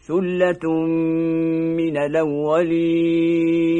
ثلة من الأولين